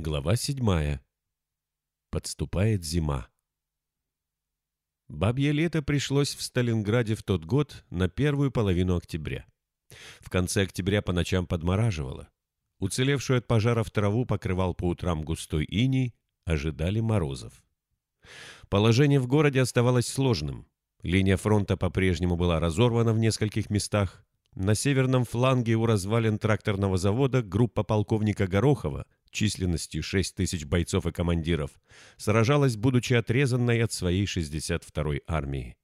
Глава седьмая. Подступает зима. Бабье лето пришлось в Сталинграде в тот год на первую половину октября. В конце октября по ночам подмораживало. Уцелевшую от пожаров траву покрывал по утрам густой иней, ожидали морозов. Положение в городе оставалось сложным. Линия фронта по-прежнему была разорвана в нескольких местах. На северном фланге у развалин тракторного завода группа полковника Горохова – численностью 6 тысяч бойцов и командиров, сражалась, будучи отрезанной от своей 62-й армии.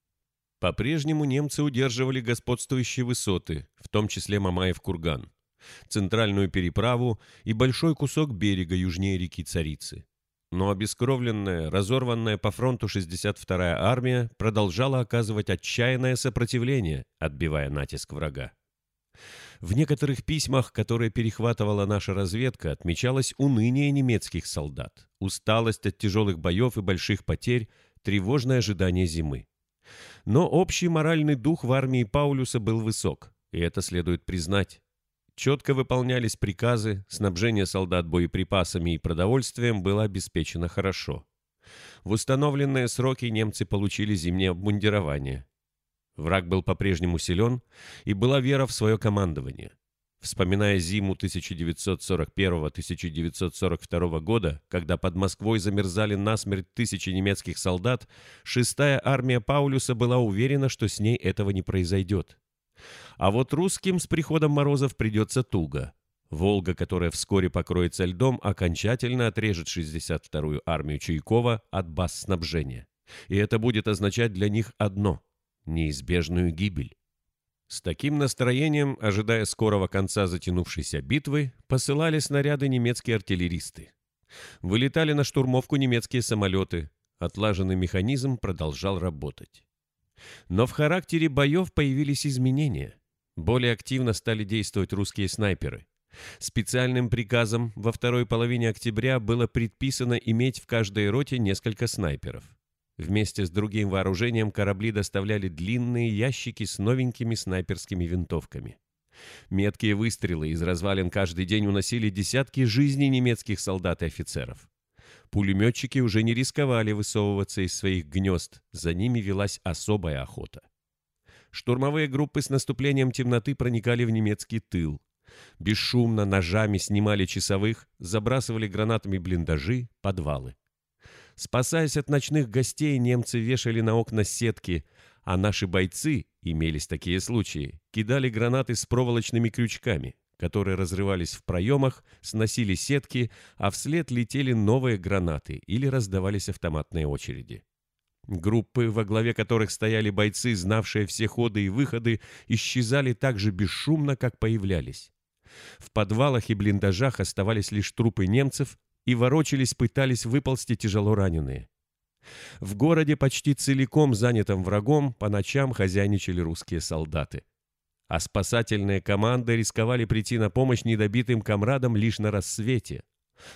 По-прежнему немцы удерживали господствующие высоты, в том числе Мамаев-Курган, центральную переправу и большой кусок берега южнее реки Царицы. Но обескровленная, разорванная по фронту 62-я армия продолжала оказывать отчаянное сопротивление, отбивая натиск врага. В некоторых письмах, которые перехватывала наша разведка, отмечалось уныние немецких солдат, усталость от тяжелых боев и больших потерь, тревожное ожидание зимы. Но общий моральный дух в армии Паулюса был высок, и это следует признать. Четко выполнялись приказы, снабжение солдат боеприпасами и продовольствием было обеспечено хорошо. В установленные сроки немцы получили зимнее обмундирование. Враг был по-прежнему силен, и была вера в свое командование. Вспоминая зиму 1941-1942 года, когда под Москвой замерзали насмерть тысячи немецких солдат, шестая армия Паулюса была уверена, что с ней этого не произойдет. А вот русским с приходом морозов придется туго. Волга, которая вскоре покроется льдом, окончательно отрежет 62-ю армию Чайкова от баз снабжения. И это будет означать для них одно – неизбежную гибель. С таким настроением, ожидая скорого конца затянувшейся битвы, посылали снаряды немецкие артиллеристы. Вылетали на штурмовку немецкие самолеты, отлаженный механизм продолжал работать. Но в характере боев появились изменения. Более активно стали действовать русские снайперы. Специальным приказом во второй половине октября было предписано иметь в каждой роте несколько снайперов. Вместе с другим вооружением корабли доставляли длинные ящики с новенькими снайперскими винтовками. Меткие выстрелы из развалин каждый день уносили десятки жизней немецких солдат и офицеров. Пулеметчики уже не рисковали высовываться из своих гнезд, за ними велась особая охота. Штурмовые группы с наступлением темноты проникали в немецкий тыл. Бесшумно ножами снимали часовых, забрасывали гранатами блиндажи, подвалы. Спасаясь от ночных гостей, немцы вешали на окна сетки, а наши бойцы, имелись такие случаи, кидали гранаты с проволочными крючками, которые разрывались в проемах, сносили сетки, а вслед летели новые гранаты или раздавались автоматные очереди. Группы, во главе которых стояли бойцы, знавшие все ходы и выходы, исчезали так же бесшумно, как появлялись. В подвалах и блиндажах оставались лишь трупы немцев, и ворочались, пытались выползти тяжело раненые. В городе, почти целиком занятом врагом, по ночам хозяйничали русские солдаты. А спасательные команды рисковали прийти на помощь недобитым комрадам лишь на рассвете.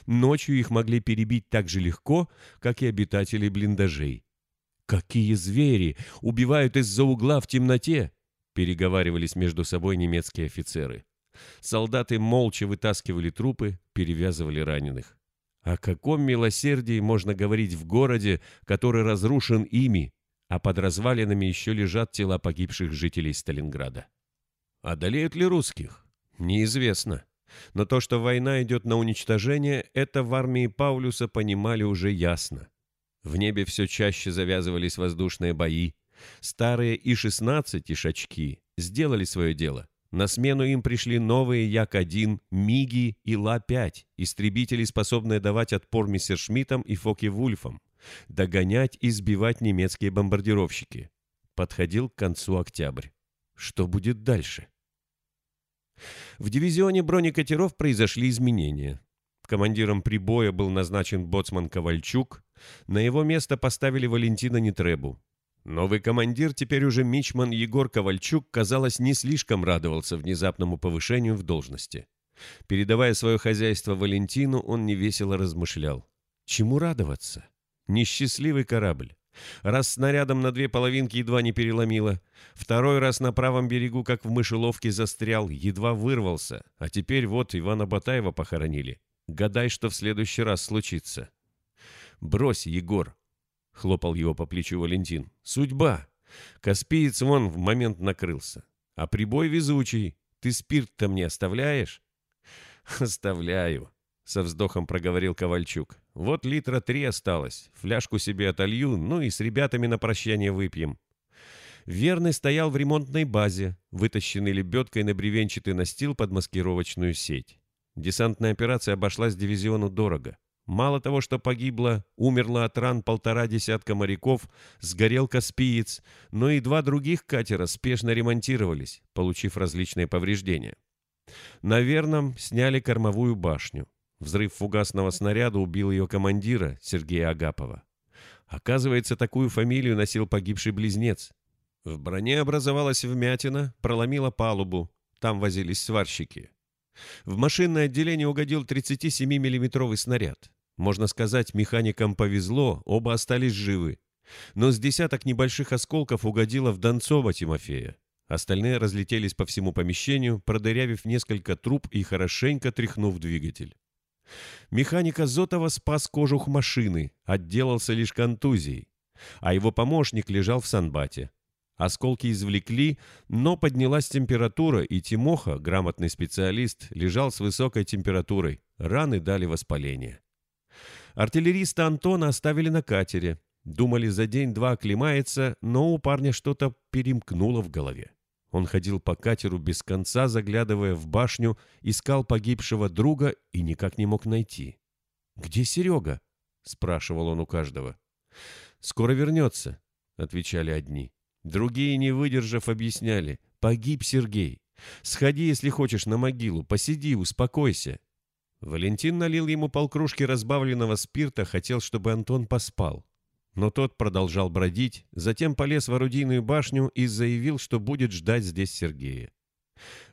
Ночью их могли перебить так же легко, как и обитатели блиндажей. «Какие звери! Убивают из-за угла в темноте!» переговаривались между собой немецкие офицеры. Солдаты молча вытаскивали трупы, перевязывали раненых. О каком милосердии можно говорить в городе, который разрушен ими, а под развалинами еще лежат тела погибших жителей Сталинграда? Одолеют ли русских? Неизвестно. Но то, что война идет на уничтожение, это в армии Паулюса понимали уже ясно. В небе все чаще завязывались воздушные бои. Старые И-16 и Шачки сделали свое дело. На смену им пришли новые Як-1, Миги и Ла-5, истребители, способные давать отпор Мессершмиттам и Фоке-Вульфам, догонять и сбивать немецкие бомбардировщики. Подходил к концу октябрь. Что будет дальше? В дивизионе бронекатеров произошли изменения. Командиром прибоя был назначен боцман Ковальчук, на его место поставили Валентина Нетребу. Новый командир, теперь уже мичман Егор Ковальчук, казалось, не слишком радовался внезапному повышению в должности. Передавая свое хозяйство Валентину, он невесело размышлял. Чему радоваться? Несчастливый корабль. Раз снарядом на две половинки едва не переломило, второй раз на правом берегу, как в мышеловке, застрял, едва вырвался, а теперь вот Ивана Батаева похоронили. Гадай, что в следующий раз случится. «Брось, Егор!» — хлопал его по плечу Валентин. «Судьба! Каспиец вон в момент накрылся. А прибой везучий. Ты спирт-то мне оставляешь?» «Оставляю», — со вздохом проговорил Ковальчук. «Вот литра три осталось. Фляжку себе отолью, ну и с ребятами на прощание выпьем». Верный стоял в ремонтной базе, вытащенный лебедкой на бревенчатый настил под маскировочную сеть. Десантная операция обошлась дивизиону дорого. Мало того, что погибло, умерло от ран полтора десятка моряков, сгорел Каспиец, но и два других катера спешно ремонтировались, получив различные повреждения. На Верном сняли кормовую башню. Взрыв фугасного снаряда убил ее командира, Сергея Агапова. Оказывается, такую фамилию носил погибший близнец. В броне образовалась вмятина, проломила палубу. Там возились сварщики. В машинное отделение угодил 37 миллиметровый снаряд. Можно сказать, механикам повезло, оба остались живы. Но с десяток небольших осколков угодило в Донцова Тимофея. Остальные разлетелись по всему помещению, продырявив несколько труб и хорошенько тряхнув двигатель. Механик Азотова спас кожух машины, отделался лишь контузией, а его помощник лежал в санбате. Осколки извлекли, но поднялась температура, и Тимоха, грамотный специалист, лежал с высокой температурой. Раны дали воспаление. Артиллериста Антона оставили на катере. Думали, за день-два оклемается, но у парня что-то перемкнуло в голове. Он ходил по катеру без конца, заглядывая в башню, искал погибшего друга и никак не мог найти. «Где Серега?» — спрашивал он у каждого. «Скоро вернется», — отвечали одни. Другие, не выдержав, объясняли. «Погиб Сергей. Сходи, если хочешь, на могилу, посиди, успокойся. Валентин налил ему полкружки разбавленного спирта, хотел, чтобы Антон поспал. Но тот продолжал бродить, затем полез в орудийную башню и заявил, что будет ждать здесь Сергея.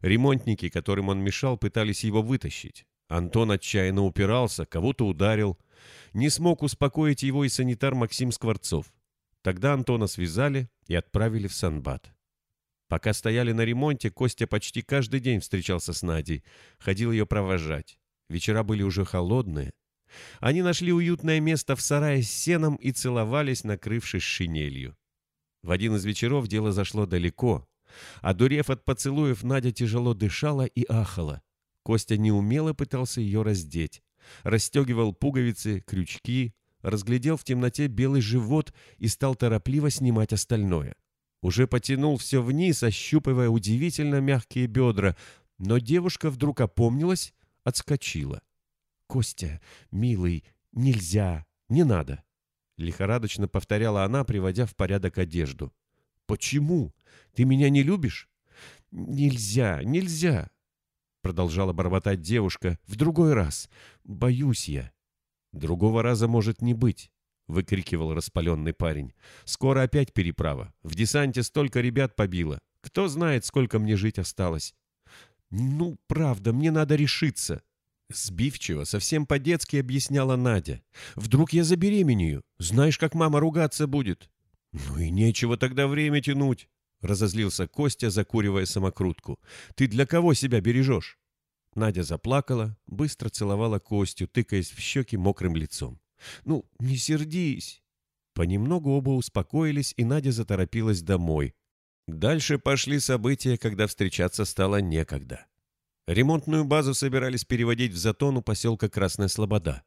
Ремонтники, которым он мешал, пытались его вытащить. Антон отчаянно упирался, кого-то ударил. Не смог успокоить его и санитар Максим Скворцов. Тогда Антона связали и отправили в Санбат. Пока стояли на ремонте, Костя почти каждый день встречался с Надей, ходил ее провожать. Вечера были уже холодные. Они нашли уютное место в сарае с сеном и целовались, накрывшись шинелью. В один из вечеров дело зашло далеко. Одурев от поцелуев, Надя тяжело дышала и ахала. Костя неумело пытался ее раздеть. Расстегивал пуговицы, крючки, разглядел в темноте белый живот и стал торопливо снимать остальное. Уже потянул все вниз, ощупывая удивительно мягкие бедра, но девушка вдруг опомнилась отскочила. «Костя, милый, нельзя, не надо!» Лихорадочно повторяла она, приводя в порядок одежду. «Почему? Ты меня не любишь?» «Нельзя, нельзя!» Продолжала бормотать девушка. «В другой раз. Боюсь я». «Другого раза может не быть», — выкрикивал распаленный парень. «Скоро опять переправа. В десанте столько ребят побило. Кто знает, сколько мне жить осталось. «Ну, правда, мне надо решиться». Сбивчиво, совсем по-детски объясняла Надя. «Вдруг я забеременею? Знаешь, как мама ругаться будет?» «Ну и нечего тогда время тянуть», — разозлился Костя, закуривая самокрутку. «Ты для кого себя бережешь?» Надя заплакала, быстро целовала Костю, тыкаясь в щеки мокрым лицом. «Ну, не сердись!» Понемногу оба успокоились, и Надя заторопилась домой, Дальше пошли события, когда встречаться стало некогда. Ремонтную базу собирались переводить в затон у поселка Красная Слобода.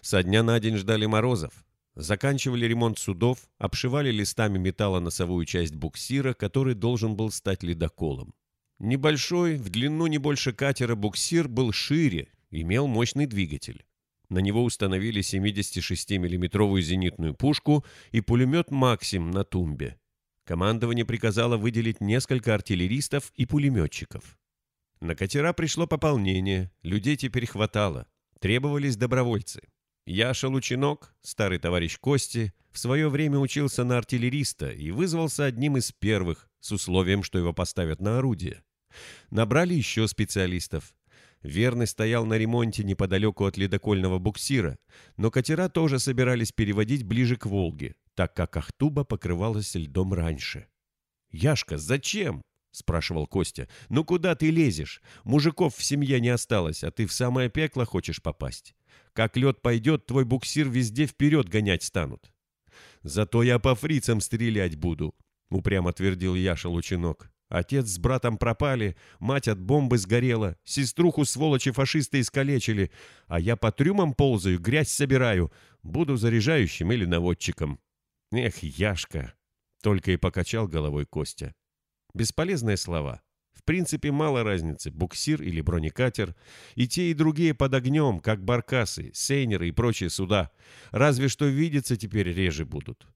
Со дня на день ждали морозов. Заканчивали ремонт судов, обшивали листами металла носовую часть буксира, который должен был стать ледоколом. Небольшой, в длину не больше катера буксир был шире, имел мощный двигатель. На него установили 76 миллиметровую зенитную пушку и пулемет «Максим» на тумбе. Командование приказало выделить несколько артиллеристов и пулеметчиков. На катера пришло пополнение, людей теперь хватало. Требовались добровольцы. Яша Лучинок, старый товарищ Кости, в свое время учился на артиллериста и вызвался одним из первых, с условием, что его поставят на орудие. Набрали еще специалистов. Верный стоял на ремонте неподалеку от ледокольного буксира, но катера тоже собирались переводить ближе к Волге, так как Ахтуба покрывалась льдом раньше. «Яшка, зачем?» — спрашивал Костя. «Ну куда ты лезешь? Мужиков в семье не осталось, а ты в самое пекло хочешь попасть. Как лед пойдет, твой буксир везде вперед гонять станут». «Зато я по фрицам стрелять буду», — упрямо твердил Яша Лучинок. Отец с братом пропали, мать от бомбы сгорела, сеструху сволочи фашисты искалечили, а я по трюмам ползаю, грязь собираю, буду заряжающим или наводчиком. Эх, Яшка! Только и покачал головой Костя. Бесполезные слова. В принципе, мало разницы, буксир или бронекатер. И те, и другие под огнем, как баркасы, сейнеры и прочие суда. Разве что видеться теперь реже будут.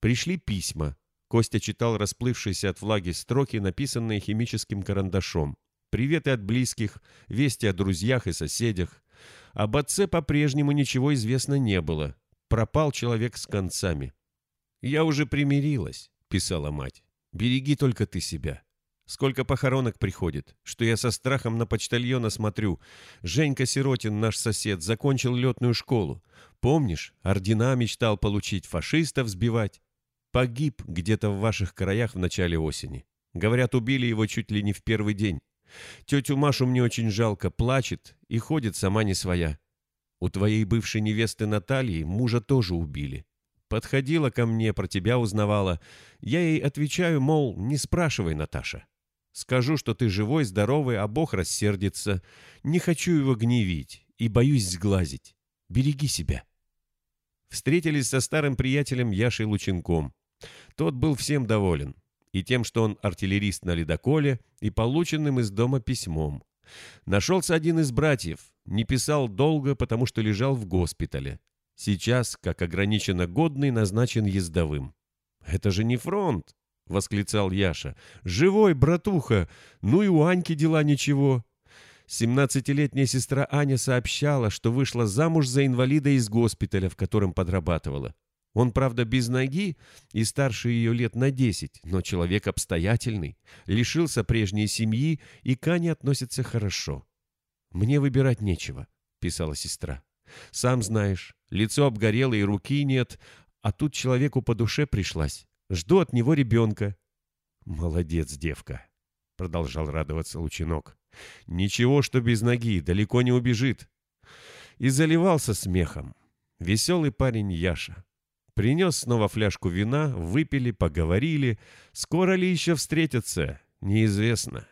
Пришли письма. Костя читал расплывшиеся от влаги строки, написанные химическим карандашом. Приветы от близких, вести о друзьях и соседях. Об отце по-прежнему ничего известно не было. Пропал человек с концами. «Я уже примирилась», — писала мать. «Береги только ты себя. Сколько похоронок приходит, что я со страхом на почтальона смотрю. Женька Сиротин, наш сосед, закончил летную школу. Помнишь, ордена мечтал получить, фашистов сбивать. Погиб где-то в ваших краях в начале осени. Говорят, убили его чуть ли не в первый день. Тетю Машу мне очень жалко, плачет и ходит сама не своя. У твоей бывшей невесты Натальи мужа тоже убили. Подходила ко мне, про тебя узнавала. Я ей отвечаю, мол, не спрашивай, Наташа. Скажу, что ты живой, здоровый, а Бог рассердится. Не хочу его гневить и боюсь сглазить. Береги себя. Встретились со старым приятелем Яшей Лученком. Тот был всем доволен. И тем, что он артиллерист на ледоколе, и полученным из дома письмом. Нашелся один из братьев. Не писал долго, потому что лежал в госпитале. Сейчас, как ограниченно годный, назначен ездовым. «Это же не фронт!» — восклицал Яша. «Живой, братуха! Ну и у Аньки дела ничего!» Семнадцатилетняя сестра Аня сообщала, что вышла замуж за инвалида из госпиталя, в котором подрабатывала. Он, правда, без ноги и старше ее лет на десять, но человек обстоятельный, лишился прежней семьи и к Ане относится хорошо. «Мне выбирать нечего», — писала сестра. «Сам знаешь, лицо обгорело и руки нет, а тут человеку по душе пришлась. Жду от него ребенка». «Молодец, девка», — продолжал радоваться Лучинок. «Ничего, что без ноги, далеко не убежит». И заливался смехом. Веселый парень Яша. Принес снова фляжку вина, выпили, поговорили. Скоро ли еще встретятся, неизвестно.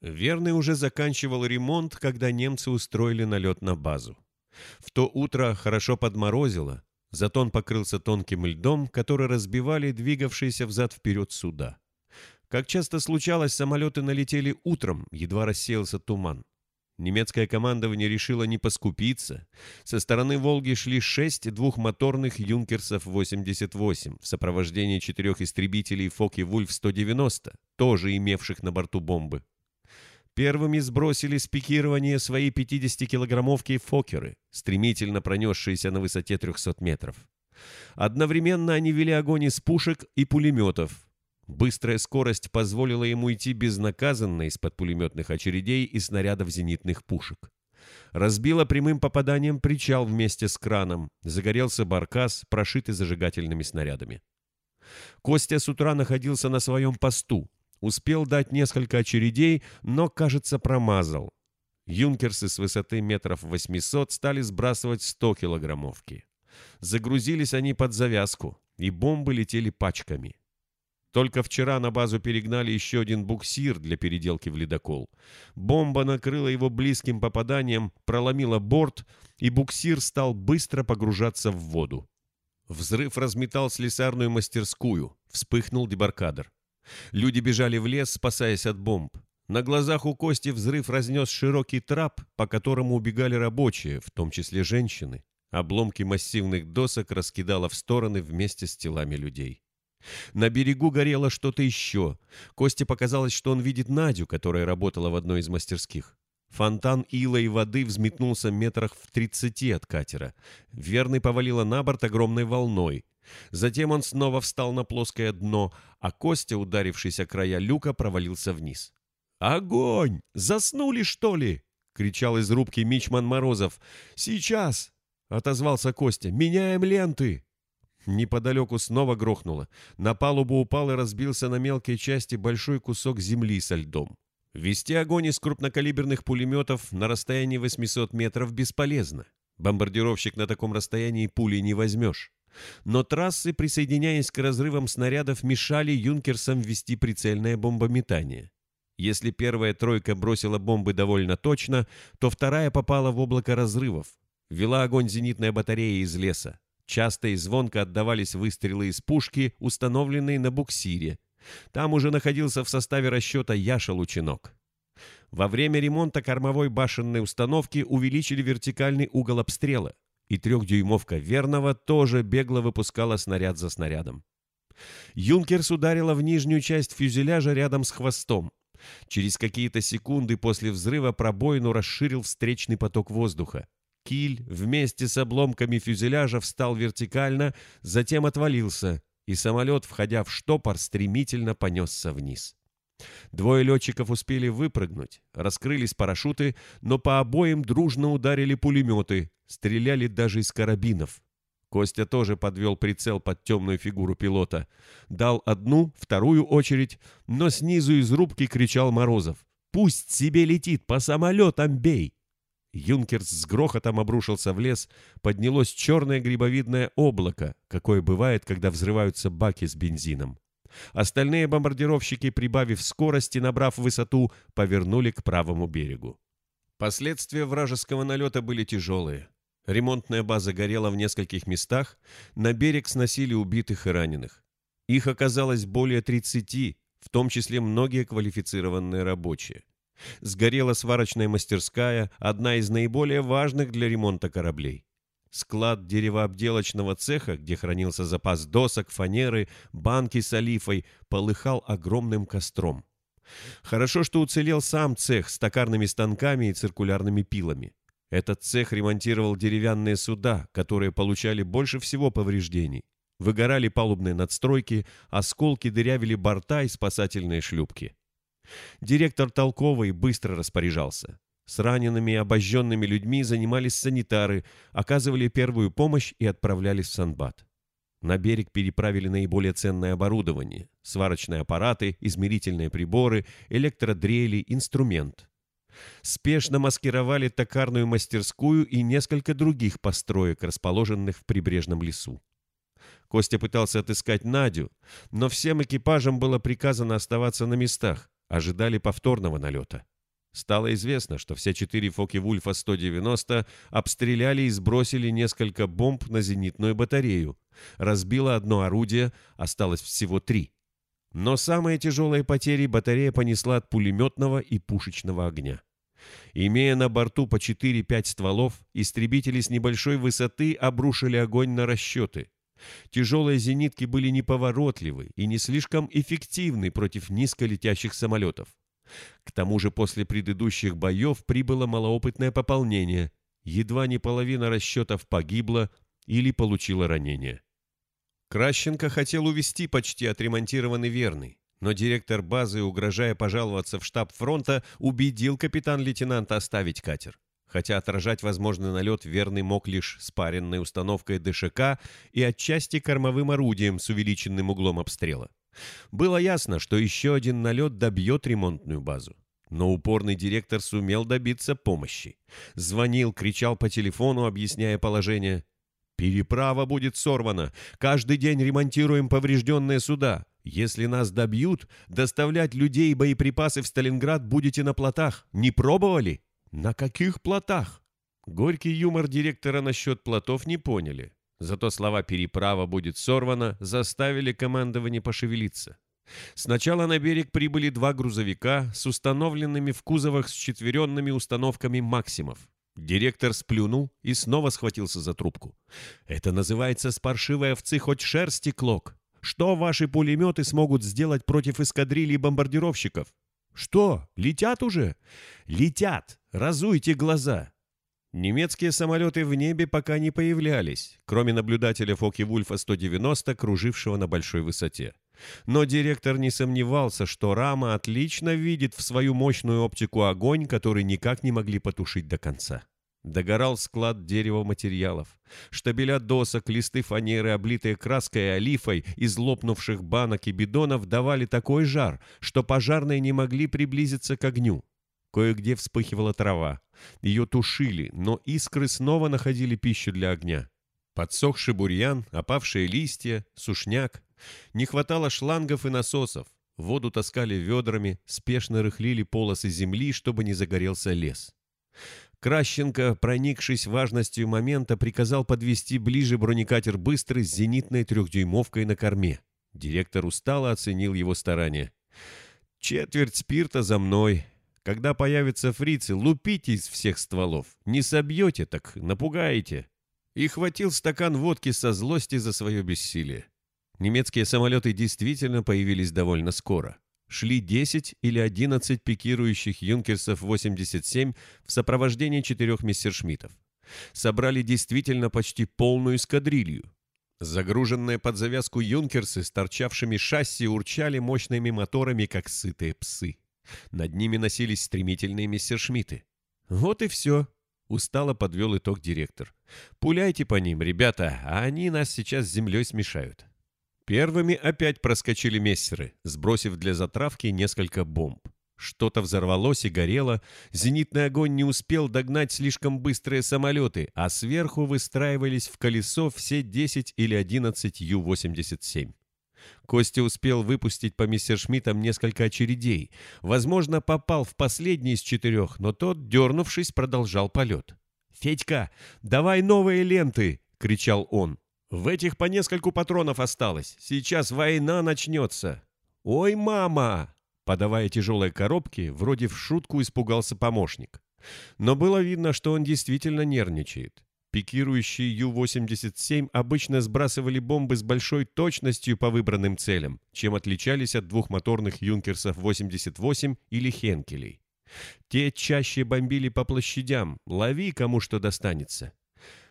Верный уже заканчивал ремонт, когда немцы устроили налет на базу. В то утро хорошо подморозило, зато он покрылся тонким льдом, который разбивали двигавшиеся взад-вперед суда. Как часто случалось, самолеты налетели утром, едва рассеялся туман. Немецкое командование решило не поскупиться. Со стороны Волги шли шесть двухмоторных «Юнкерсов-88» в сопровождении четырех истребителей «Фоки-Вульф-190», тоже имевших на борту бомбы. Первыми сбросили с пикирования свои 50-килограммовки «Фокеры», стремительно пронесшиеся на высоте 300 метров. Одновременно они вели огонь из пушек и пулеметов, Быстрая скорость позволила ему идти безнаказанно из-под пулеметных очередей и снарядов зенитных пушек. Разбило прямым попаданием причал вместе с краном, загорелся баркас, прошитый зажигательными снарядами. Костя с утра находился на своем посту, успел дать несколько очередей, но, кажется, промазал. Юнкерсы с высоты метров 800 стали сбрасывать 100-килограммовки. Загрузились они под завязку, и бомбы летели пачками. Только вчера на базу перегнали еще один буксир для переделки в ледокол. Бомба накрыла его близким попаданием, проломила борт, и буксир стал быстро погружаться в воду. Взрыв разметал слесарную мастерскую, вспыхнул дебаркадер. Люди бежали в лес, спасаясь от бомб. На глазах у Кости взрыв разнес широкий трап, по которому убегали рабочие, в том числе женщины. Обломки массивных досок раскидало в стороны вместе с телами людей. На берегу горело что-то еще. Косте показалось, что он видит Надю, которая работала в одной из мастерских. Фонтан ила и воды взметнулся метрах в тридцати от катера. Верный повалило на борт огромной волной. Затем он снова встал на плоское дно, а Костя, ударившись о края люка, провалился вниз. «Огонь! Заснули, что ли?» — кричал из рубки Мичман Морозов. «Сейчас!» — отозвался Костя. «Меняем ленты!» Неподалеку снова грохнуло. На палубу упал и разбился на мелкие части большой кусок земли со льдом. Вести огонь из крупнокалиберных пулеметов на расстоянии 800 метров бесполезно. Бомбардировщик на таком расстоянии пули не возьмешь. Но трассы, присоединяясь к разрывам снарядов, мешали юнкерсам вести прицельное бомбометание. Если первая тройка бросила бомбы довольно точно, то вторая попала в облако разрывов. Вела огонь зенитная батарея из леса. Часто и звонко отдавались выстрелы из пушки, установленной на буксире. Там уже находился в составе расчета Яша-Лучинок. Во время ремонта кормовой башенной установки увеличили вертикальный угол обстрела, и трехдюймовка Верного тоже бегло выпускала снаряд за снарядом. Юнкерс ударила в нижнюю часть фюзеляжа рядом с хвостом. Через какие-то секунды после взрыва пробоину расширил встречный поток воздуха. Киль вместе с обломками фюзеляжа встал вертикально, затем отвалился, и самолет, входя в штопор, стремительно понесся вниз. Двое летчиков успели выпрыгнуть, раскрылись парашюты, но по обоим дружно ударили пулеметы, стреляли даже из карабинов. Костя тоже подвел прицел под темную фигуру пилота. Дал одну, вторую очередь, но снизу из рубки кричал Морозов. «Пусть себе летит, по самолетам бей!» Юнкерс с грохотом обрушился в лес, поднялось черное грибовидное облако, какое бывает, когда взрываются баки с бензином. Остальные бомбардировщики, прибавив скорости, набрав высоту, повернули к правому берегу. Последствия вражеского налета были тяжелые. Ремонтная база горела в нескольких местах, на берег сносили убитых и раненых. Их оказалось более 30, в том числе многие квалифицированные рабочие. Сгорела сварочная мастерская, одна из наиболее важных для ремонта кораблей. Склад деревообделочного цеха, где хранился запас досок, фанеры, банки с олифой, полыхал огромным костром. Хорошо, что уцелел сам цех с токарными станками и циркулярными пилами. Этот цех ремонтировал деревянные суда, которые получали больше всего повреждений. Выгорали палубные надстройки, осколки дырявили борта и спасательные шлюпки. Директор Толковый быстро распоряжался. С ранеными и обожженными людьми занимались санитары, оказывали первую помощь и отправлялись в Санбат. На берег переправили наиболее ценное оборудование – сварочные аппараты, измерительные приборы, электродрели, инструмент. Спешно маскировали токарную мастерскую и несколько других построек, расположенных в прибрежном лесу. Костя пытался отыскать Надю, но всем экипажам было приказано оставаться на местах, ожидали повторного налета. Стало известно, что все четыре Фоки-Вульфа-190 обстреляли и сбросили несколько бомб на зенитную батарею. Разбило одно орудие, осталось всего три. Но самые тяжелые потери батарея понесла от пулеметного и пушечного огня. Имея на борту по 4-5 стволов, истребители с небольшой высоты обрушили огонь на расчеты. Тяжелые зенитки были неповоротливы и не слишком эффективны против низколетящих самолетов. К тому же после предыдущих боев прибыло малоопытное пополнение. Едва не половина расчетов погибла или получила ранение. Кращенко хотел увести почти отремонтированный верный, но директор базы, угрожая пожаловаться в штаб фронта, убедил капитан-лейтенанта оставить катер хотя отражать возможный налет верный мог лишь спаренной установкой ДШК и отчасти кормовым орудием с увеличенным углом обстрела. Было ясно, что еще один налет добьет ремонтную базу. Но упорный директор сумел добиться помощи. Звонил, кричал по телефону, объясняя положение. «Переправа будет сорвана. Каждый день ремонтируем поврежденные суда. Если нас добьют, доставлять людей и боеприпасы в Сталинград будете на плотах. Не пробовали?» На каких плотах? Горький юмор директора насчет плотов не поняли. Зато слова «переправа будет сорвана» заставили командование пошевелиться. Сначала на берег прибыли два грузовика с установленными в кузовах с четверенными установками «Максимов». Директор сплюнул и снова схватился за трубку. «Это называется с паршивой овцы хоть шерсти клок. Что ваши пулеметы смогут сделать против эскадрильи бомбардировщиков? «Что, летят уже?» «Летят! Разуйте глаза!» Немецкие самолеты в небе пока не появлялись, кроме наблюдателя Фоки-Вульфа-190, кружившего на большой высоте. Но директор не сомневался, что Рама отлично видит в свою мощную оптику огонь, который никак не могли потушить до конца. Догорал склад материалов, Штабеля досок, листы фанеры, облитые краской и олифой, из лопнувших банок и бидонов давали такой жар, что пожарные не могли приблизиться к огню. Кое-где вспыхивала трава. Ее тушили, но искры снова находили пищу для огня. Подсохший бурьян, опавшие листья, сушняк. Не хватало шлангов и насосов. Воду таскали ведрами, спешно рыхлили полосы земли, чтобы не загорелся лес. Кращенко, проникшись важностью момента, приказал подвести ближе бронекатер «Быстрый» с зенитной трехдюймовкой на корме. Директор устало оценил его старания. «Четверть спирта за мной. Когда появятся фрицы, лупите из всех стволов. Не собьете, так напугаете». И хватил стакан водки со злости за свое бессилие. Немецкие самолеты действительно появились довольно скоро шли 10 или 11 пикирующих «Юнкерсов-87» в сопровождении четырех мессершмиттов. Собрали действительно почти полную эскадрилью. Загруженные под завязку «Юнкерсы» с торчавшими шасси урчали мощными моторами, как сытые псы. Над ними носились стремительные мессершмитты. Вот и все. Устало подвел итог директор. «Пуляйте по ним, ребята, а они нас сейчас с землей смешают». Первыми опять проскочили мессеры, сбросив для затравки несколько бомб. Что-то взорвалось и горело, зенитный огонь не успел догнать слишком быстрые самолеты, а сверху выстраивались в колесо все 10 или 11 Ю-87. Костя успел выпустить по мессершмиттам несколько очередей. Возможно, попал в последний из четырех, но тот, дернувшись, продолжал полет. «Федька, давай новые ленты!» — кричал он. В этих по нескольку патронов осталось. Сейчас война начнется. Ой, мама! Подавая тяжелые коробки, вроде в шутку испугался помощник. Но было видно, что он действительно нервничает. Пикирующие Ю-87 обычно сбрасывали бомбы с большой точностью по выбранным целям, чем отличались от двухмоторных Юнкерсов-88 или Хенкелей. Те чаще бомбили по площадям, лови кому что достанется.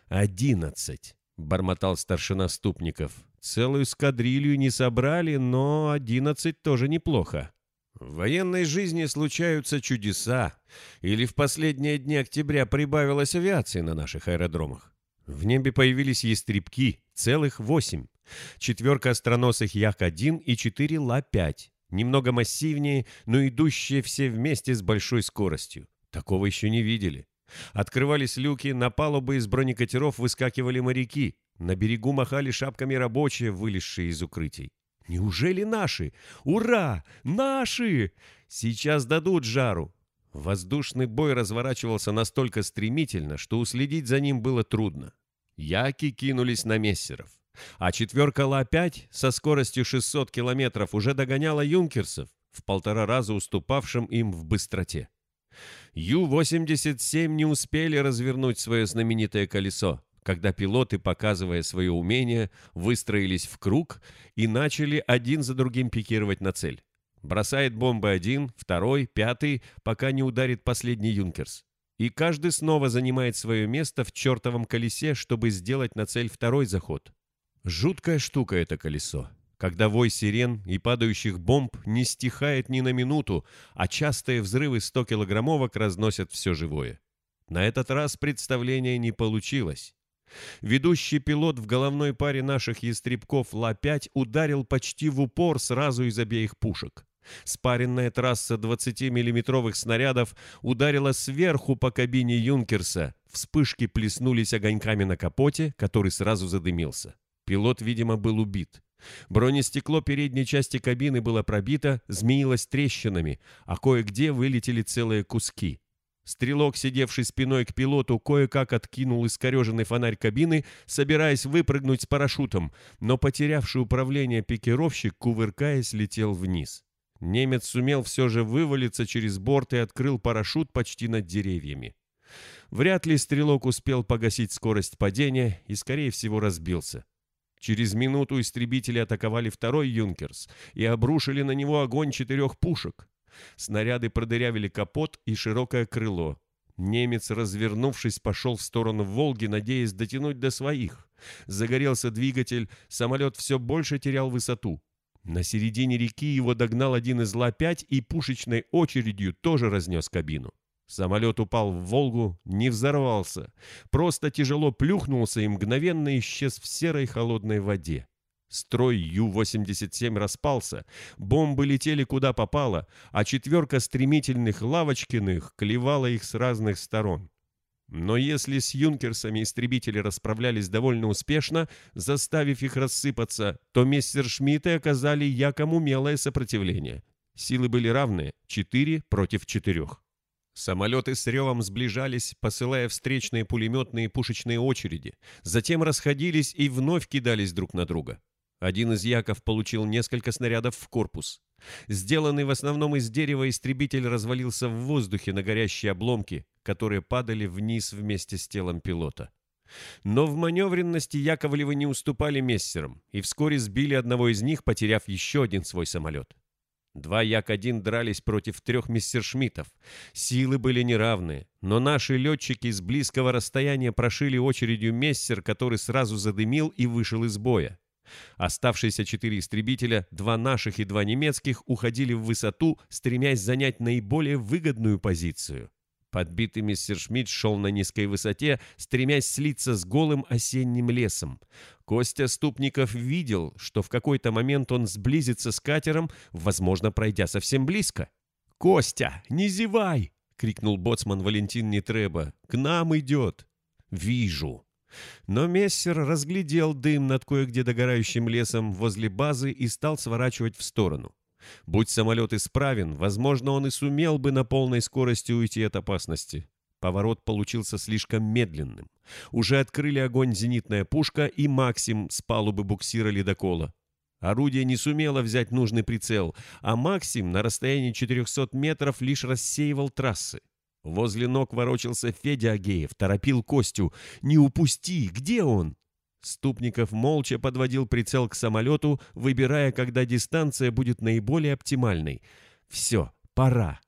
Одиннадцать. — бормотал старшина Ступников. «Целую эскадрилью не собрали, но одиннадцать тоже неплохо». В военной жизни случаются чудеса. Или в последние дни октября прибавилось авиации на наших аэродромах. В небе появились ястребки, целых восемь. Четверка остроносых Як-1 и четыре Ла-5. Немного массивнее, но идущие все вместе с большой скоростью. Такого еще не видели. Открывались люки, на палубы из бронекатеров выскакивали моряки. На берегу махали шапками рабочие, вылезшие из укрытий. «Неужели наши? Ура! Наши! Сейчас дадут жару!» Воздушный бой разворачивался настолько стремительно, что уследить за ним было трудно. Яки кинулись на мессеров. А четверка Ла-5 со скоростью 600 километров уже догоняла юнкерсов, в полтора раза уступавшим им в быстроте. Ю-87 не успели развернуть свое знаменитое колесо, когда пилоты, показывая свое умение, выстроились в круг и начали один за другим пикировать на цель. Бросает бомбы один, второй, пятый, пока не ударит последний «Юнкерс». И каждый снова занимает свое место в чертовом колесе, чтобы сделать на цель второй заход. Жуткая штука это колесо когда вой сирен и падающих бомб не стихает ни на минуту, а частые взрывы 100-килограммовок разносят все живое. На этот раз представление не получилось. Ведущий пилот в головной паре наших ястребков Ла-5 ударил почти в упор сразу из обеих пушек. Спаренная трасса 20-миллиметровых снарядов ударила сверху по кабине Юнкерса. Вспышки плеснулись огоньками на капоте, который сразу задымился. Пилот, видимо, был убит. Бронестекло передней части кабины было пробито, змеилось трещинами, а кое-где вылетели целые куски. Стрелок, сидевший спиной к пилоту, кое-как откинул искореженный фонарь кабины, собираясь выпрыгнуть с парашютом, но потерявший управление пикировщик, кувыркаясь, летел вниз. Немец сумел все же вывалиться через борт и открыл парашют почти над деревьями. Вряд ли стрелок успел погасить скорость падения и, скорее всего, разбился. Через минуту истребители атаковали второй «Юнкерс» и обрушили на него огонь четырех пушек. Снаряды продырявили капот и широкое крыло. Немец, развернувшись, пошел в сторону Волги, надеясь дотянуть до своих. Загорелся двигатель, самолет все больше терял высоту. На середине реки его догнал один из Ла-5 и пушечной очередью тоже разнес кабину. Самолет упал в Волгу, не взорвался, просто тяжело плюхнулся и мгновенно исчез в серой холодной воде. Строй Ю-87 распался, бомбы летели куда попало, а четверка стремительных Лавочкиных клевала их с разных сторон. Но если с юнкерсами истребители расправлялись довольно успешно, заставив их рассыпаться, то мессершмитты оказали якому умелое сопротивление. Силы были равны — 4 против 4. Самолеты с ревом сближались, посылая встречные пулеметные пушечные очереди, затем расходились и вновь кидались друг на друга. Один из яков получил несколько снарядов в корпус. Сделанный в основном из дерева истребитель развалился в воздухе на горящие обломки, которые падали вниз вместе с телом пилота. Но в маневренности Яковлевы не уступали мессерам и вскоре сбили одного из них, потеряв еще один свой самолет. Два Як-1 дрались против трех мессершмиттов. Силы были неравные, но наши летчики с близкого расстояния прошили очередью мессер, который сразу задымил и вышел из боя. Оставшиеся четыре истребителя, два наших и два немецких, уходили в высоту, стремясь занять наиболее выгодную позицию. Подбитый мистер Шмидт шел на низкой высоте, стремясь слиться с голым осенним лесом. Костя Ступников видел, что в какой-то момент он сблизится с катером, возможно, пройдя совсем близко. «Костя, не зевай!» — крикнул боцман Валентин Нетреба. «К нам идет!» «Вижу!» Но Мессер разглядел дым над кое-где догорающим лесом возле базы и стал сворачивать в сторону. Будь самолет исправен, возможно, он и сумел бы на полной скорости уйти от опасности. Поворот получился слишком медленным. Уже открыли огонь зенитная пушка и Максим с палубы буксира ледокола. Орудие не сумело взять нужный прицел, а Максим на расстоянии 400 метров лишь рассеивал трассы. Возле ног ворочался Федя Агеев, торопил Костю. «Не упусти! Где он?» Ступников молча подводил прицел к самолету, выбирая, когда дистанция будет наиболее оптимальной. «Все, пора!»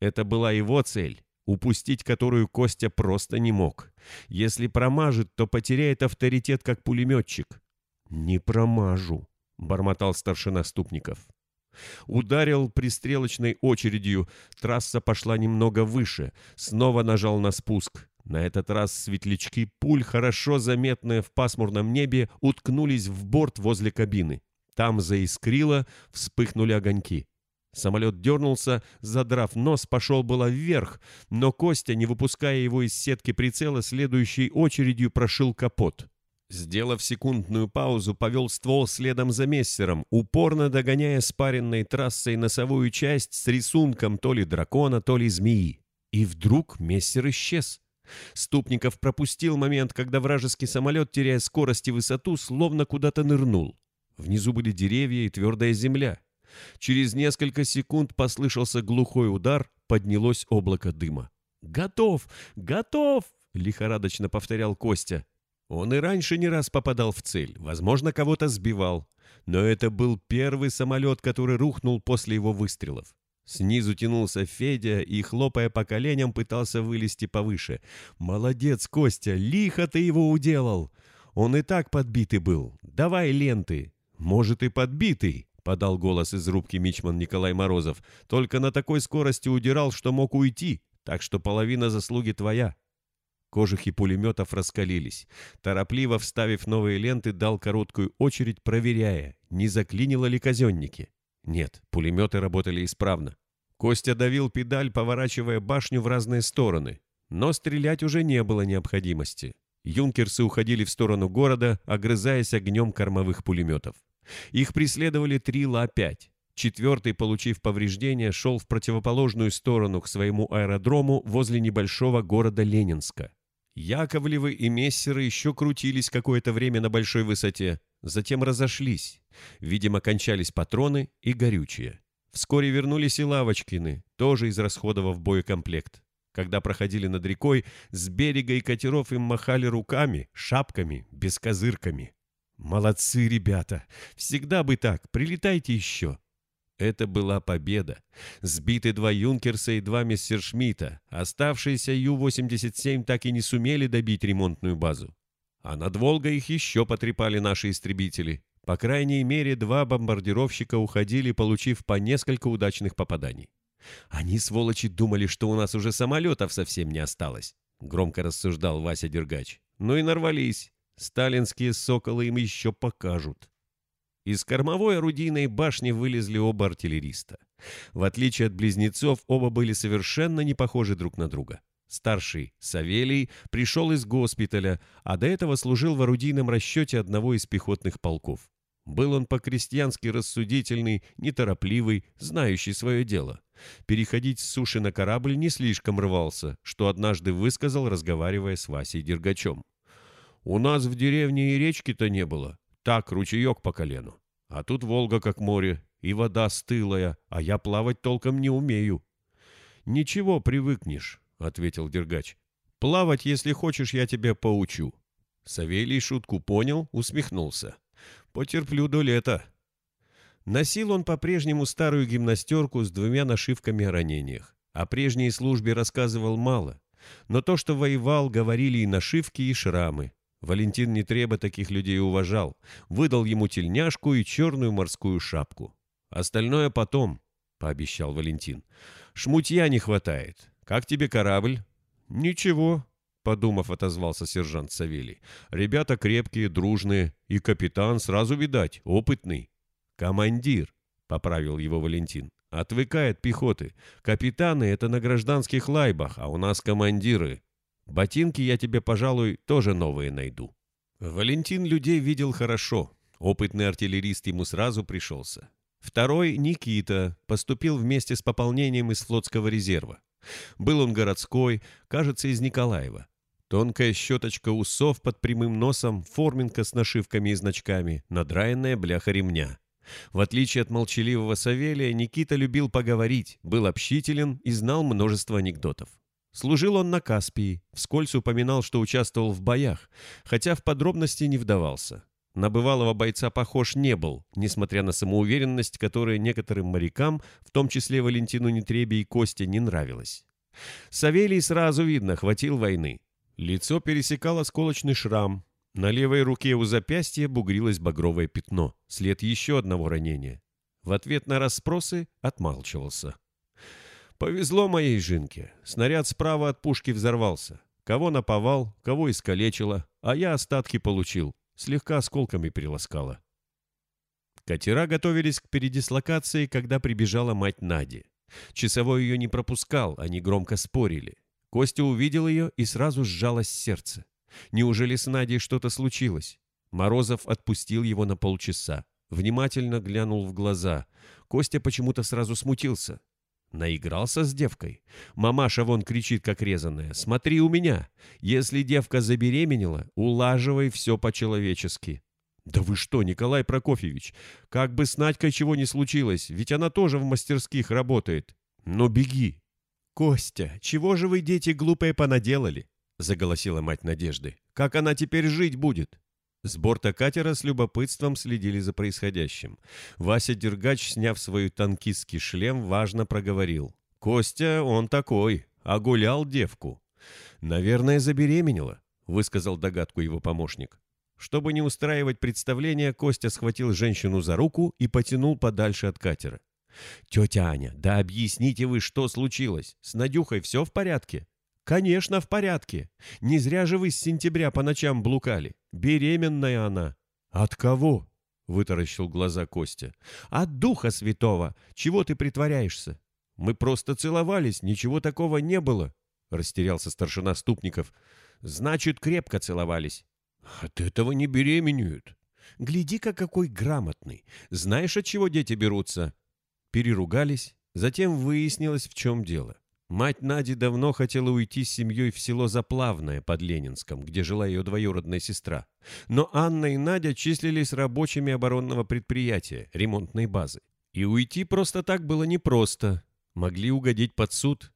Это была его цель, упустить которую Костя просто не мог. Если промажет, то потеряет авторитет как пулеметчик. «Не промажу», — бормотал старшина Ступников. Ударил пристрелочной очередью, трасса пошла немного выше, снова нажал на спуск. На этот раз светлячки пуль, хорошо заметные в пасмурном небе, уткнулись в борт возле кабины. Там заискрило, вспыхнули огоньки. Самолет дернулся, задрав нос, пошел было вверх, но Костя, не выпуская его из сетки прицела, следующей очередью прошил капот. Сделав секундную паузу, повел ствол следом за мессером, упорно догоняя спаренной трассой носовую часть с рисунком то ли дракона, то ли змеи. И вдруг мессер исчез. Ступников пропустил момент, когда вражеский самолет, теряя скорость и высоту, словно куда-то нырнул. Внизу были деревья и твердая земля. Через несколько секунд послышался глухой удар, поднялось облако дыма. «Готов! Готов!» — лихорадочно повторял Костя. Он и раньше не раз попадал в цель, возможно, кого-то сбивал. Но это был первый самолет, который рухнул после его выстрелов. Снизу тянулся Федя и, хлопая по коленям, пытался вылезти повыше. «Молодец, Костя, лихо ты его уделал! Он и так подбитый был. Давай ленты!» «Может, и подбитый!» — подал голос из рубки мичман Николай Морозов. «Только на такой скорости удирал, что мог уйти, так что половина заслуги твоя». Кожухи пулеметов раскалились. Торопливо вставив новые ленты, дал короткую очередь, проверяя, не заклинило ли казенники. Нет, пулеметы работали исправно. Костя давил педаль, поворачивая башню в разные стороны. Но стрелять уже не было необходимости. Юнкерсы уходили в сторону города, огрызаясь огнем кормовых пулеметов. Их преследовали три Ла-5. Четвертый, получив повреждения, шел в противоположную сторону к своему аэродрому возле небольшого города Ленинска. Яковлевы и Мессеры еще крутились какое-то время на большой высоте, затем разошлись. Видимо, кончались патроны и горючее. Вскоре вернулись и Лавочкины, тоже израсходовав боекомплект. Когда проходили над рекой, с берега и катеров им махали руками, шапками, бескозырками. «Молодцы, ребята! Всегда бы так! Прилетайте еще!» Это была победа. Сбиты два Юнкерса и два Мессершмитта. Оставшиеся Ю-87 так и не сумели добить ремонтную базу. А над Волгой их еще потрепали наши истребители. По крайней мере, два бомбардировщика уходили, получив по несколько удачных попаданий. Они, сволочи, думали, что у нас уже самолетов совсем не осталось, громко рассуждал Вася Дергач. Ну и нарвались. Сталинские соколы им еще покажут. Из кормовой орудийной башни вылезли оба артиллериста. В отличие от близнецов, оба были совершенно не похожи друг на друга. Старший, Савелий, пришел из госпиталя, а до этого служил в орудийном расчете одного из пехотных полков. Был он по-крестьянски рассудительный, неторопливый, знающий свое дело. Переходить с суши на корабль не слишком рвался, что однажды высказал, разговаривая с Васей Дергачем. «У нас в деревне и речки-то не было. Так, ручеек по колену. А тут Волга как море, и вода стылая, а я плавать толком не умею». «Ничего, привыкнешь», — ответил Дергач. «Плавать, если хочешь, я тебя поучу». Савелий шутку понял, усмехнулся. «Потерплю до лета». Носил он по-прежнему старую гимнастерку с двумя нашивками о ранениях. О прежней службе рассказывал мало. Но то, что воевал, говорили и нашивки, и шрамы. Валентин Нетреба таких людей уважал. Выдал ему тельняшку и черную морскую шапку. «Остальное потом», — пообещал Валентин. «Шмутья не хватает. «Как тебе корабль?» «Ничего», — подумав, отозвался сержант Савелий. «Ребята крепкие, дружные, и капитан сразу, видать, опытный». «Командир», — поправил его Валентин. «Отвыкает пехоты. Капитаны — это на гражданских лайбах, а у нас командиры. Ботинки я тебе, пожалуй, тоже новые найду». Валентин людей видел хорошо. Опытный артиллерист ему сразу пришелся. Второй, Никита, поступил вместе с пополнением из флотского резерва. Был он городской, кажется, из Николаева. Тонкая щеточка усов под прямым носом, форминка с нашивками и значками, надраенная бляха ремня. В отличие от молчаливого Савелия, Никита любил поговорить, был общителен и знал множество анекдотов. Служил он на Каспии, вскользь упоминал, что участвовал в боях, хотя в подробности не вдавался. На бывалого бойца похож не был, несмотря на самоуверенность, которая некоторым морякам, в том числе Валентину Нетребе и Косте, не нравилась. Савелий сразу видно, хватил войны. Лицо пересекал осколочный шрам. На левой руке у запястья бугрилось багровое пятно, след еще одного ранения. В ответ на расспросы отмалчивался. «Повезло моей жинке. Снаряд справа от пушки взорвался. Кого наповал, кого искалечило, а я остатки получил слегка осколками приласкала. Катера готовились к передислокации, когда прибежала мать Нади. Часовой ее не пропускал, они громко спорили. Костя увидел ее и сразу сжалось сердце. Неужели с Надей что-то случилось? Морозов отпустил его на полчаса. Внимательно глянул в глаза. Костя почему-то сразу смутился. Наигрался с девкой. Мамаша вон кричит, как резаная. «Смотри у меня! Если девка забеременела, улаживай все по-человечески». «Да вы что, Николай Прокофьевич, как бы с Надькой чего не случилось, ведь она тоже в мастерских работает. Но беги!» «Костя, чего же вы, дети, глупые понаделали?» — заголосила мать Надежды. «Как она теперь жить будет?» С борта катера с любопытством следили за происходящим. Вася Дергач, сняв свой танкистский шлем, важно проговорил. «Костя, он такой, а гулял девку». «Наверное, забеременела», — высказал догадку его помощник. Чтобы не устраивать представление, Костя схватил женщину за руку и потянул подальше от катера. «Тетя Аня, да объясните вы, что случилось? С Надюхой все в порядке?» «Конечно, в порядке. Не зря же вы с сентября по ночам блукали. Беременная она». «От кого?» — вытаращил глаза Костя. «От Духа Святого. Чего ты притворяешься? Мы просто целовались, ничего такого не было», — растерялся старшина Ступников. «Значит, крепко целовались». «От этого не беременеют». «Гляди-ка, какой грамотный. Знаешь, от чего дети берутся?» Переругались. Затем выяснилось, в чем дело. Мать Нади давно хотела уйти с семьей в село Заплавное под Ленинском, где жила ее двоюродная сестра. Но Анна и Надя числились рабочими оборонного предприятия, ремонтной базы. И уйти просто так было непросто. Могли угодить под суд.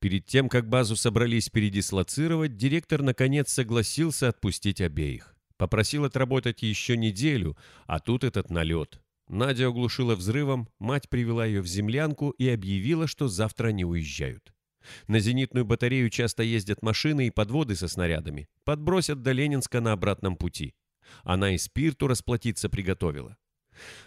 Перед тем, как базу собрались передислоцировать, директор наконец согласился отпустить обеих. Попросил отработать еще неделю, а тут этот налет. Надя оглушила взрывом, мать привела ее в землянку и объявила, что завтра они уезжают. На зенитную батарею часто ездят машины и подводы со снарядами. Подбросят до Ленинска на обратном пути. Она и спирту расплатиться приготовила.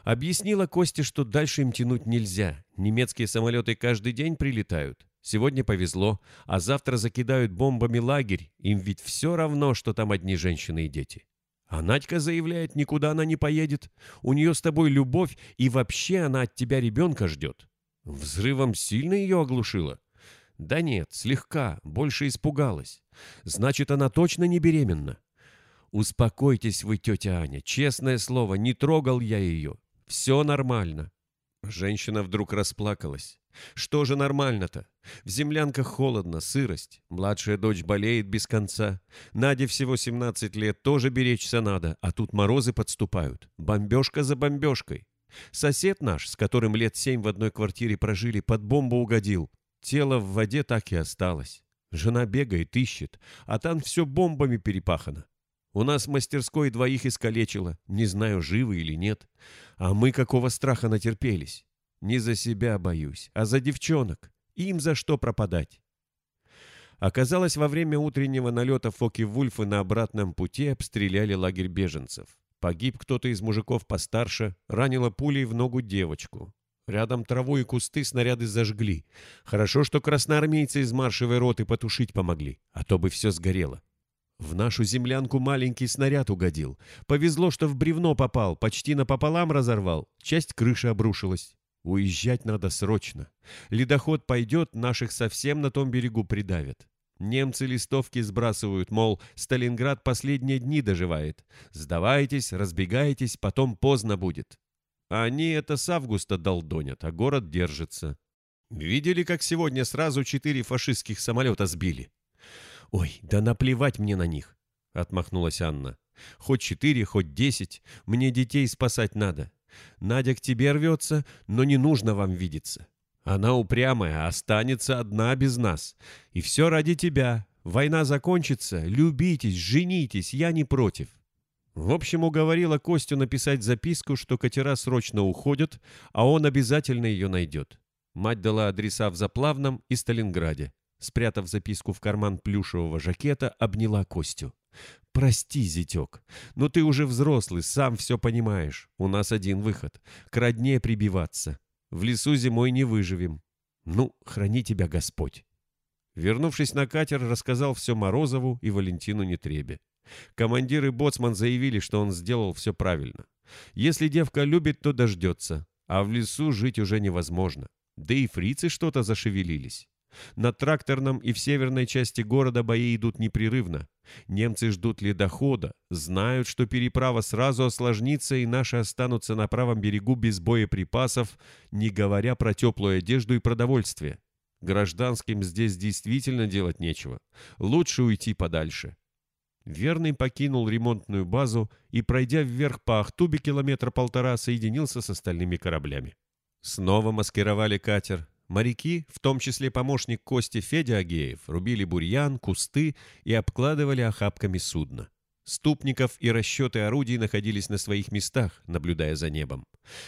Объяснила Косте, что дальше им тянуть нельзя. Немецкие самолеты каждый день прилетают. Сегодня повезло, а завтра закидают бомбами лагерь. Им ведь все равно, что там одни женщины и дети. А Надька заявляет, никуда она не поедет. У нее с тобой любовь, и вообще она от тебя ребенка ждет. Взрывом сильно ее оглушило? Да нет, слегка, больше испугалась. Значит, она точно не беременна. Успокойтесь вы, тетя Аня, честное слово, не трогал я ее. Все нормально. Женщина вдруг расплакалась. Что же нормально-то? В землянках холодно, сырость. Младшая дочь болеет без конца. Наде всего 17 лет, тоже беречься надо, а тут морозы подступают. Бомбежка за бомбежкой. Сосед наш, с которым лет семь в одной квартире прожили, под бомбу угодил. Тело в воде так и осталось. Жена бегает, ищет, а там все бомбами перепахано. У нас мастерской двоих искалечило, не знаю, живы или нет. А мы какого страха натерпелись. Не за себя боюсь, а за девчонок. Им за что пропадать. Оказалось, во время утреннего налета Фоки-Вульфы на обратном пути обстреляли лагерь беженцев. Погиб кто-то из мужиков постарше, ранила пулей в ногу девочку. Рядом траву и кусты снаряды зажгли. Хорошо, что красноармейцы из маршевой роты потушить помогли, а то бы все сгорело. В нашу землянку маленький снаряд угодил. Повезло, что в бревно попал, почти напополам разорвал. Часть крыши обрушилась. Уезжать надо срочно. Ледоход пойдет, наших совсем на том берегу придавят. Немцы листовки сбрасывают, мол, Сталинград последние дни доживает. Сдавайтесь, разбегайтесь, потом поздно будет. А они это с августа долдонят, а город держится. Видели, как сегодня сразу четыре фашистских самолета сбили? «Ой, да наплевать мне на них!» — отмахнулась Анна. «Хоть четыре, хоть десять, мне детей спасать надо. Надя к тебе рвется, но не нужно вам видеться. Она упрямая, останется одна без нас. И все ради тебя. Война закончится, любитесь, женитесь, я не против». В общем, уговорила Костю написать записку, что катера срочно уходят, а он обязательно ее найдет. Мать дала адреса в Заплавном и Сталинграде. Спрятав записку в карман плюшевого жакета, обняла Костю. «Прости, зятек, но ты уже взрослый, сам все понимаешь. У нас один выход — к родне прибиваться. В лесу зимой не выживем. Ну, храни тебя Господь». Вернувшись на катер, рассказал все Морозову и Валентину Нетребе. Командир и боцман заявили, что он сделал все правильно. Если девка любит, то дождется, а в лесу жить уже невозможно. Да и фрицы что-то зашевелились. На тракторном и в северной части города бои идут непрерывно. Немцы ждут ледохода, знают, что переправа сразу осложнится и наши останутся на правом берегу без боеприпасов, не говоря про теплую одежду и продовольствие. Гражданским здесь действительно делать нечего. Лучше уйти подальше. Верный покинул ремонтную базу и, пройдя вверх по Ахтубе километра полтора, соединился с остальными кораблями. Снова маскировали катер, Моряки, в том числе помощник Кости Федя Агеев, рубили бурьян, кусты и обкладывали охапками судно. Ступников и расчеты орудий находились на своих местах, наблюдая за небом.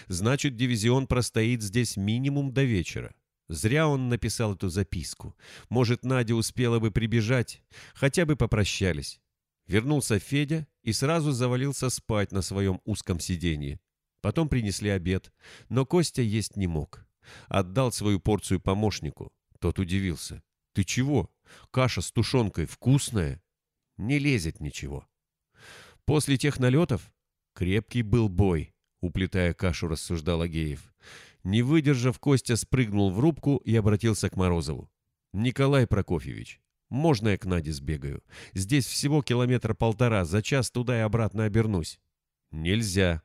Значит, дивизион простоит здесь минимум до вечера. Зря он написал эту записку. Может, Надя успела бы прибежать, хотя бы попрощались. Вернулся Федя и сразу завалился спать на своем узком сиденье. Потом принесли обед, но Костя есть не мог. Отдал свою порцию помощнику. Тот удивился. «Ты чего? Каша с тушенкой вкусная?» «Не лезет ничего». После тех налетов крепкий был бой, уплетая кашу, рассуждал Агеев. Не выдержав, Костя спрыгнул в рубку и обратился к Морозову. «Николай Прокофьевич, можно я к Наде сбегаю? Здесь всего километра полтора, за час туда и обратно обернусь». «Нельзя»,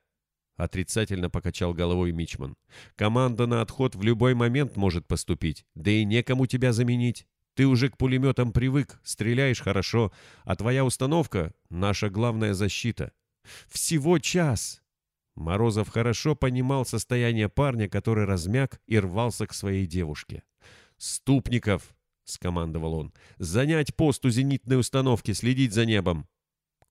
Отрицательно покачал головой Мичман. «Команда на отход в любой момент может поступить, да и некому тебя заменить. Ты уже к пулеметам привык, стреляешь хорошо, а твоя установка — наша главная защита. Всего час!» Морозов хорошо понимал состояние парня, который размяк и рвался к своей девушке. «Ступников!» — скомандовал он. «Занять пост у зенитной установки, следить за небом.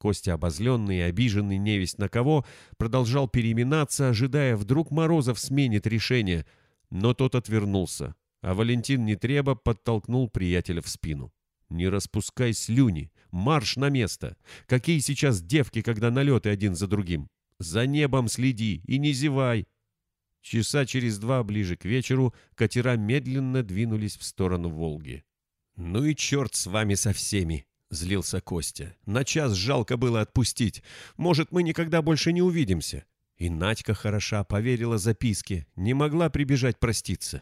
Костя, обозленный и обиженный невесть на кого, продолжал переминаться, ожидая, вдруг Морозов сменит решение. Но тот отвернулся, а Валентин Нетреба подтолкнул приятеля в спину. «Не распускай слюни! Марш на место! Какие сейчас девки, когда налеты один за другим! За небом следи и не зевай!» Часа через два ближе к вечеру катера медленно двинулись в сторону Волги. «Ну и черт с вами со всеми!» — злился Костя. «На час жалко было отпустить. Может, мы никогда больше не увидимся». И Надька хороша, поверила записке, не могла прибежать проститься.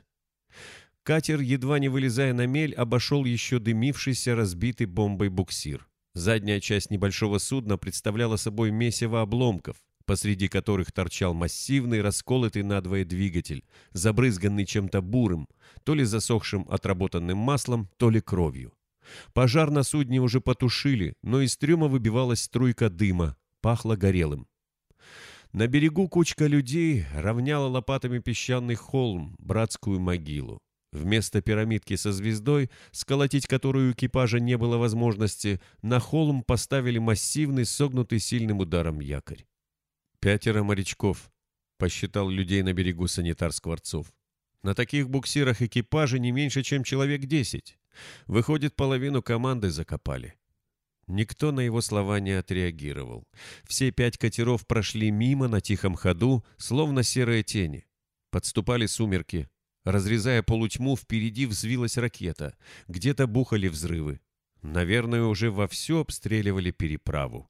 Катер, едва не вылезая на мель, обошел еще дымившийся разбитый бомбой буксир. Задняя часть небольшого судна представляла собой месиво обломков, посреди которых торчал массивный, расколотый надвое двигатель, забрызганный чем-то бурым, то ли засохшим отработанным маслом, то ли кровью. Пожар на судне уже потушили, но из трюма выбивалась струйка дыма, пахло горелым. На берегу кучка людей равняла лопатами песчаный холм, братскую могилу. Вместо пирамидки со звездой, сколотить которую у экипажа не было возможности, на холм поставили массивный, согнутый сильным ударом якорь. «Пятеро морячков», — посчитал людей на берегу санитар Скворцов. «На таких буксирах экипажа не меньше, чем человек десять. Выходит, половину команды закопали». Никто на его слова не отреагировал. Все пять катеров прошли мимо на тихом ходу, словно серые тени. Подступали сумерки, Разрезая полутьму, впереди взвилась ракета. Где-то бухали взрывы. Наверное, уже вовсю обстреливали переправу.